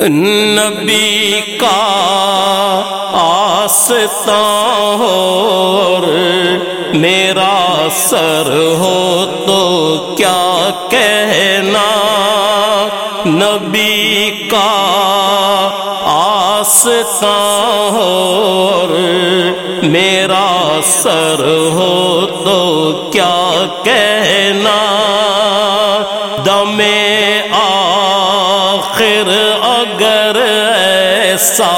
نبی کا آستا ہو میرا سر ہو تو کیا کہنا؟ نبی کا آستا ہو میرا سر ہو تو کیا کہنا؟ اگر ایسا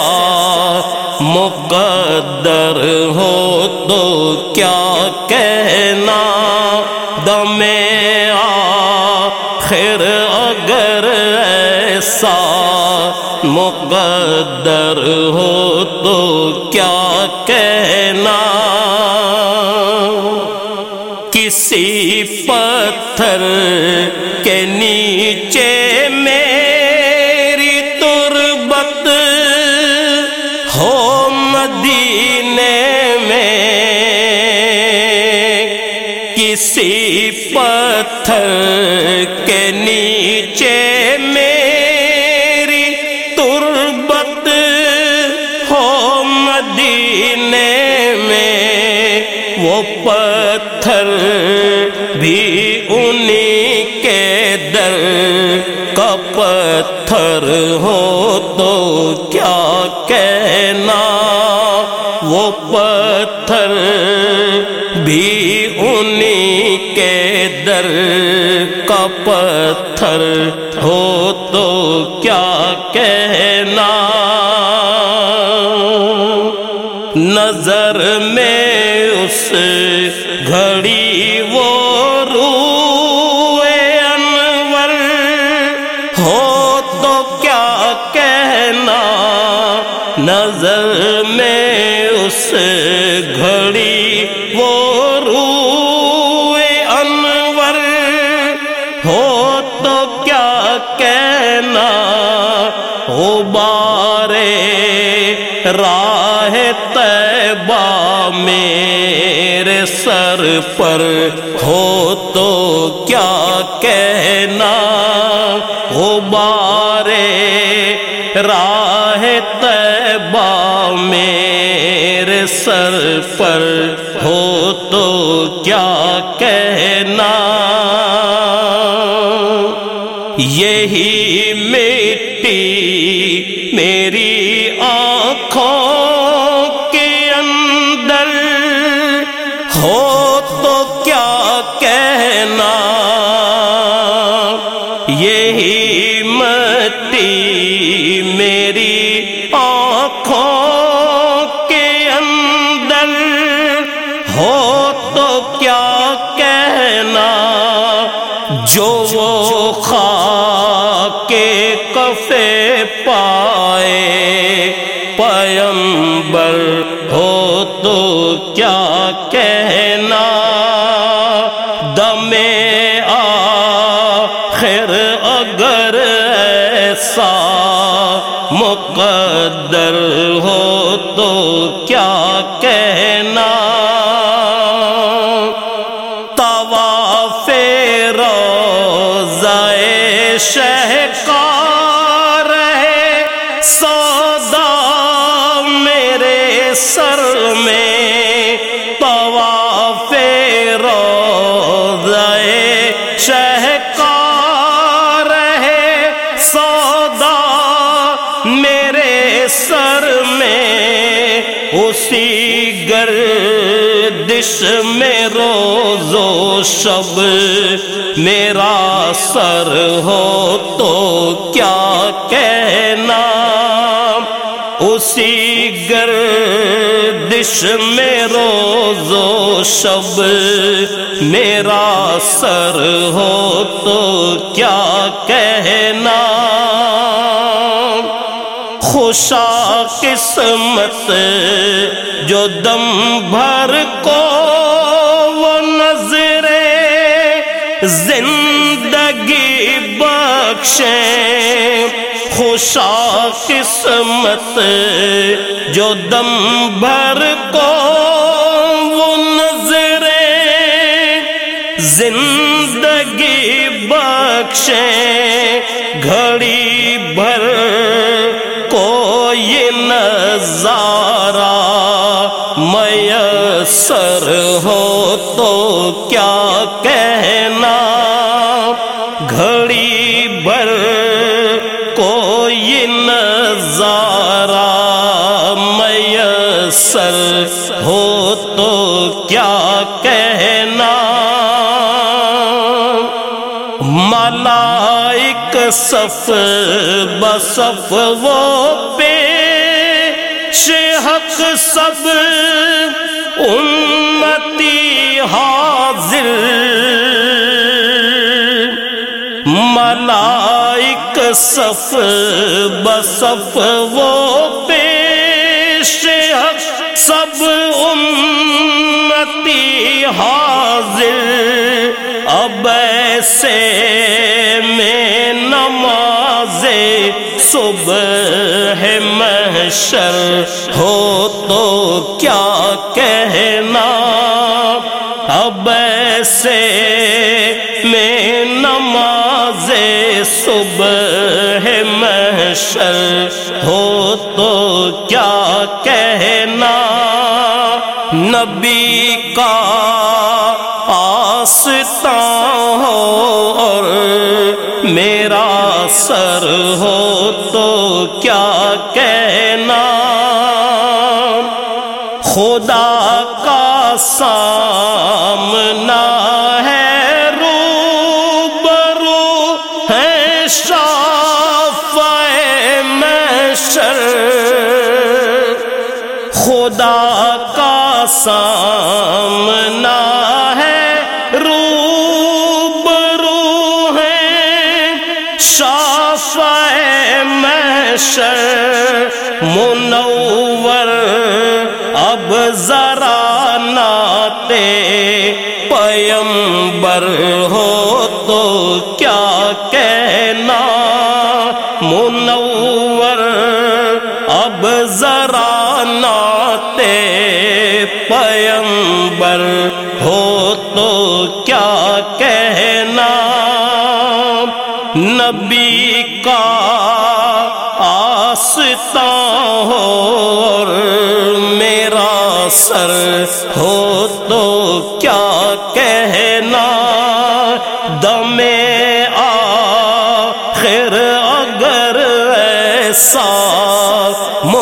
مقدر ہو تو کیا کہنا؟ دم آخر اگر ایسا مقدر ہو تو کیا کہنا؟ مدینے میں کسی پتھر کے نیچے میری تربت ہو مدینے میں، وہ پتھر بھی انہی کے در کا پتھر ہو تو کیا کہنا وہ پتھر بھی انہی کے در کا پتھر ہو تو کیا کہنا؟ نظر میں اس گھڑی اس گھڑی وہ رو انور ہو تو کیا کہنا ہو بارے راہ تیبہ میرے سر پر ہو تو کیا کہنا ہو بارے راہ تیبہ میرے سر پر ہو تو کیا کہنا؟ یہی ہو تو کیا کہنا؟ جو وہ خاک کے کفے پائے پیمبر ہو تو کیا کہنا؟ شہکار ہے۔ سودا میرے سر میں۔ طواف روزائے شہکار ہے۔ سودا میرے سر میں۔ اسی گردش میں روز و شب میرا سر ہو تو کیا کہنا؟ اسی گردش میں روز و شب میرا سر ہو تو کیا کہنا؟ خوشا قسمت جو دم بھر کو زندگی بخشیں خوشا قسمت جو دم بھر کو وہ نظریں زندگی بخشیں میسر ہو تو کیا کہنا؟ گھڑی بھر کو نظارہ میسر ہو تو کیا کہنا؟ ملائک صف بصف وہ پہ حق سب امتی حاضر ملائک صف بصف وہ پیش حق سب امتی حاضر اب ایسے میں نماز صبح محشر ہو تو کیا کہنا اب ایسے میں نماز صبح محشر ہو تو کیا کہنا نبی کا آستا ہو اور میرا سر ہو تو کیا کہنا خدا کا سامنا خدا کا سامنا ہے رو ہے۔ شاف محشر منور۔ اب ذرا ناتے پیمبر ہو تو کیا کہنا؟ منور۔ اب ذرا پیمبر ہو تو کیا کہنا؟ نبی کا آستا ہو اور میرا سر ہو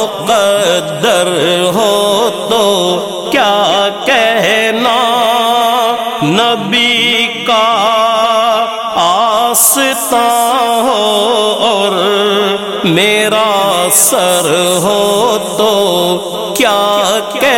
مقدر ہو تو کیا کہنا؟ نبی کا آستا ہو اور میرا سر ہو تو کیا کہ